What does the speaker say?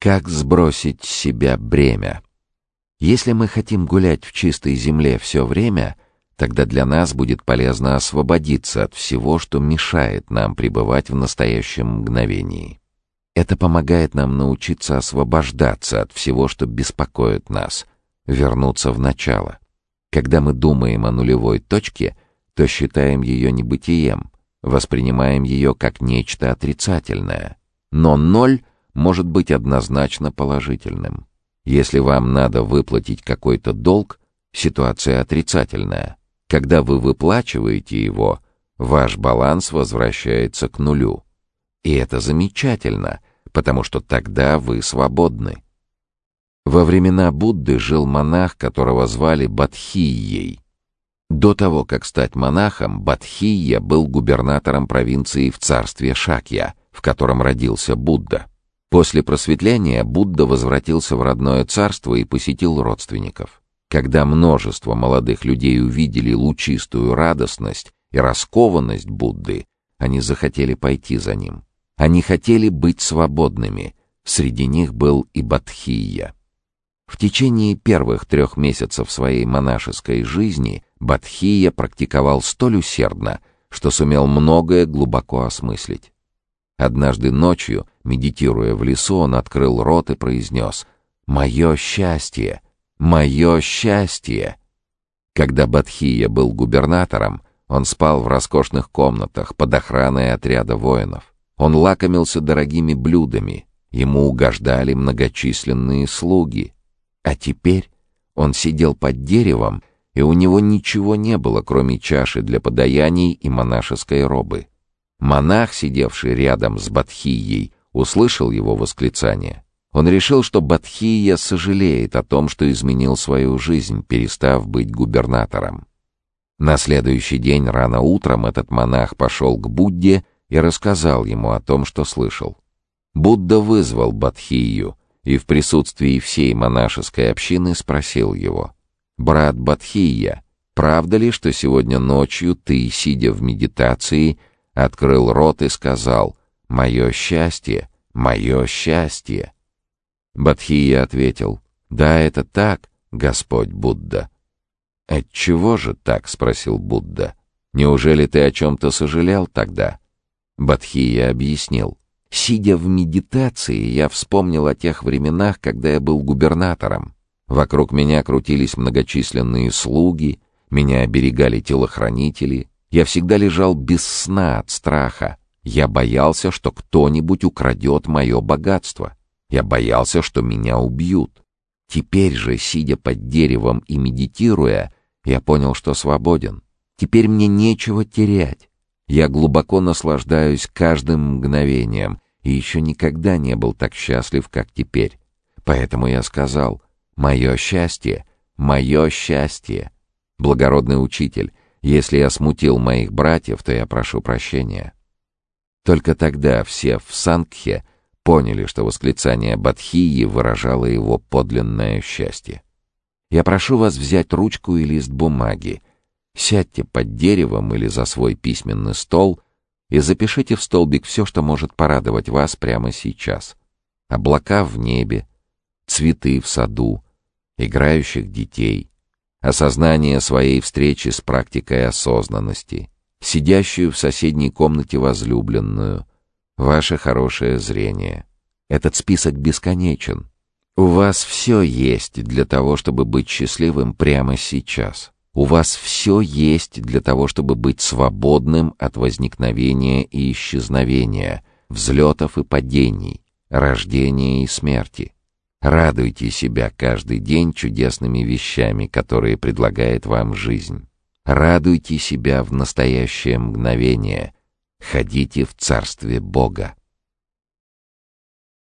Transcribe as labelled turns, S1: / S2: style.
S1: Как сбросить себя бремя? Если мы хотим гулять в чистой земле все время, тогда для нас будет полезно освободиться от всего, что мешает нам пребывать в настоящем мгновении. Это помогает нам научиться освобождаться от всего, что беспокоит нас, вернуться в начало. Когда мы думаем о нулевой точке, то считаем ее небытием, воспринимаем ее как нечто отрицательное. Но ноль может быть однозначно положительным. Если вам надо выплатить какой-то долг, ситуация отрицательная. Когда вы выплачиваете его, ваш баланс возвращается к нулю. И это замечательно, потому что тогда вы свободны. Во времена Будды жил монах, которого звали Бадхией. До того, как стать монахом, Бадхия был губернатором провинции в царстве Шакья, в котором родился Будда. После просветления Будда возвратился в родное царство и посетил родственников. Когда множество молодых людей увидели лучистую радостность и раскованность Будды, они захотели пойти за ним. Они хотели быть свободными. Среди них был и Бадхия. В течение первых трех месяцев своей монашеской жизни Бадхия практиковал столь усердно, что сумел многое глубоко осмыслить. Однажды ночью, медитируя в лесу, он открыл рот и произнес «Мое счастье! Мое счастье!» Когда Бадхия был губернатором, он спал в роскошных комнатах под охраной отряда воинов. Он лакомился дорогими блюдами, ему угождали многочисленные слуги. А теперь он сидел под деревом, и у него ничего не было, кроме чаши для подаяний и монашеской робы. Монах, сидевший рядом с Бадхией, услышал его восклицание. Он решил, что Бадхия сожалеет о том, что изменил свою жизнь, перестав быть губернатором. На следующий день рано утром этот монах пошел к Будде и рассказал ему о том, что слышал. Будда вызвал Бадхию и в присутствии всей монашеской общины спросил его, «Брат Бадхия, правда ли, что сегодня ночью ты, сидя в медитации, открыл рот и сказал «Мое счастье, мое счастье». Бадхия ответил «Да, это так, Господь Будда». «Отчего же так?» — спросил Будда. «Неужели ты о чем-то сожалел тогда?» Бадхия объяснил. «Сидя в медитации, я вспомнил о тех временах, когда я был губернатором. Вокруг меня крутились многочисленные слуги, меня оберегали телохранители, я всегда лежал без сна от страха. Я боялся, что кто-нибудь украдет мое богатство. Я боялся, что меня убьют. Теперь же, сидя под деревом и медитируя, я понял, что свободен. Теперь мне нечего терять. Я глубоко наслаждаюсь каждым мгновением и еще никогда не был так счастлив, как теперь. Поэтому я сказал «Мое счастье, мое счастье». Благородный учитель, если я смутил моих братьев, то я прошу прощения. Только тогда все в Сангхе поняли, что восклицание Бадхии выражало его подлинное счастье. Я прошу вас взять ручку и лист бумаги, сядьте под деревом или за свой письменный стол и запишите в столбик все, что может порадовать вас прямо сейчас. Облака в небе, цветы в саду, играющих детей, осознание своей встречи с практикой осознанности, сидящую в соседней комнате возлюбленную, ваше хорошее зрение. Этот список бесконечен. У вас все есть для того, чтобы быть счастливым прямо сейчас. У вас все есть для того, чтобы быть свободным от возникновения и исчезновения, взлетов и падений, рождения и смерти. Радуйте себя каждый день чудесными вещами, которые предлагает вам жизнь. Радуйте себя в настоящее мгновение. Ходите в Царстве Бога.